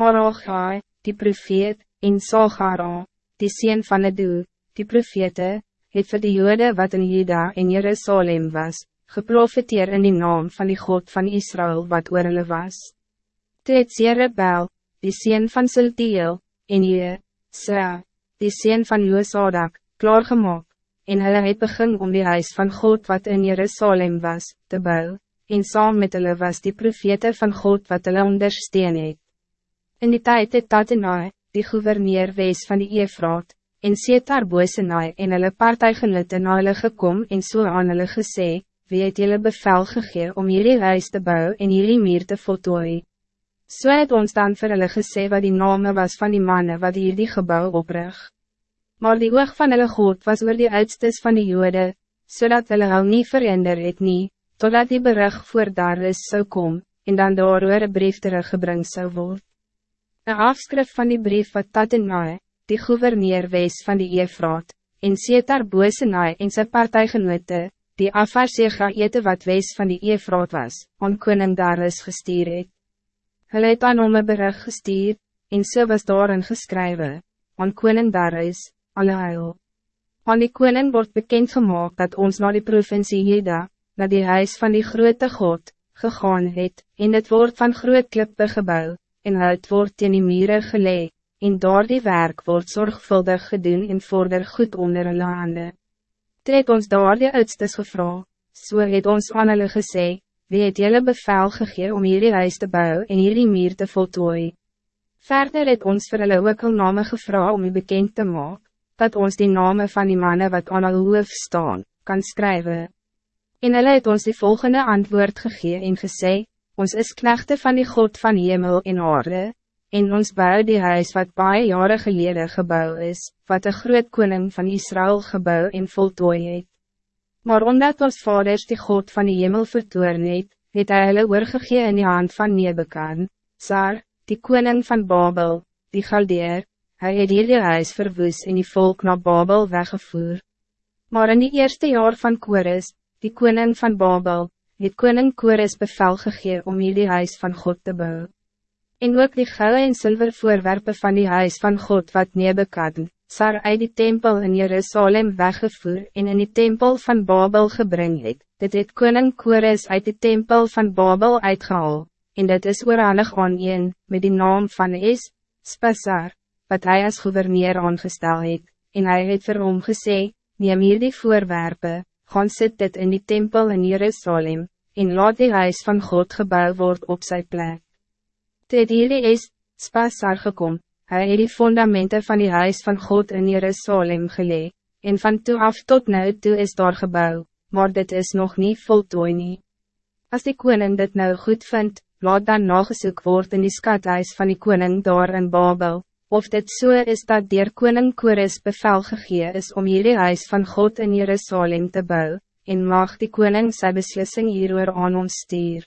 Maar Ogai, die profeet, en Sagara, die sien van doel, die profete, het vir die jode wat in Juda en Jerusalem was, geprofiteer in die naam van die God van Israël wat oor hulle was. Toe het Zerebel, die sien van Siltiel, en Je, Sra, die sien van Joosadak, klaargemaak, en hulle het begin om die huis van God wat in Jerusalem was, te bouwen, en saam met hulle was die profete van God wat hulle ondersteun het. In die tijd het Tatenai, die gouverneur wees van die Efraat, en Setar Boesenai en hulle partijgenote na hulle gekom en so aan hulle gesê, wie het julle bevel gegee om jullie huis te bouwen en jullie meer te voltooi. So het ons dan vir hulle gesê wat die name was van die mannen wat hier die gebouw oprig. Maar die oog van hulle God was oor die uitstes van die jode, zodat so hulle hou nie verander het nie, totdat die berig voor daar is zou kom, en dan daar oor een brief teruggebring zou worden. Een afskrif van die brief wat Tatenae, die gouverneur wees van die Efraat, en Setar Boesenae en sy partijgenote, die Afarsega ete wat wees van die Efraat was, aan koning daar is gestuur het. Hulle het aan hom een berig gestuur, en so was daarin geskrywe, aan koning daar is, alle heil. Aan die koning wordt bekend gemaakt dat ons naar die provincie Jeda, naar die huis van die grote God, gegaan het, en het woord van groot klippe gebouw, en het woord in die mure gelee, en door die werk wordt zorgvuldig gedoen en vorder goed onder hulle hande. Het ons daar die uitstes gevra, so het ons aan hulle gesê, wie het julle bevel gegee om hierdie huis te bouwen en hierdie muur te voltooi. Verder het ons vir hulle ook al name gevra om u bekend te maken, dat ons die namen van die mannen wat aan al hoof staan, kan schrijven. En hulle het ons die volgende antwoord gegee en gesê, ons is knechte van die God van hemel en aarde, en ons bou die huis wat baie jare gelede gebouw is, wat de groot koning van Israël gebouw en voltooi het. Maar omdat ons vaders die God van die hemel vertoorn het, het hy hulle oorgegee in die hand van Nebekan, Sar, die koning van Babel, die Galdeer, hy het die huis verwoes en die volk naar Babel weggevoer. Maar in die eerste jaar van Kores, die koning van Babel, het koning Kores bevel gegee om hier die huis van God te bouwen. En ook die gouden en zilver voorwerpen van die huis van God wat Nebekadden, Sar uit die tempel in Jerusalem weggevoer en in die tempel van Babel gebring het, dit het koning Kores uit die tempel van Babel uitgehaal, en dit is oorhandig aan een, met die naam van Is, Spasar, wat hij als gouverneur aangestel het, en hij het vir hom gesê, neem hier die voorwerpen, gaan sit dit in die tempel in Jerusalem, en laat die huis van God gebouwd word op zijn plek. Toe hierdie is, Spasar gekom, hy het die fundamenten van die huis van God in Jerusalem gelee, en van toe af tot nu toe is daar gebouw, maar dit is nog niet voltooi nie. As die koning dit nou goed vindt, laat dan nagesoek word in die skathuis van die koning daar in Babel, of dit so is dat dier koning Kores bevel gegee is om hierdie huis van God in Jerusalem te bouwen, en mag die koning sy beslissing hieroor aan ons stuur.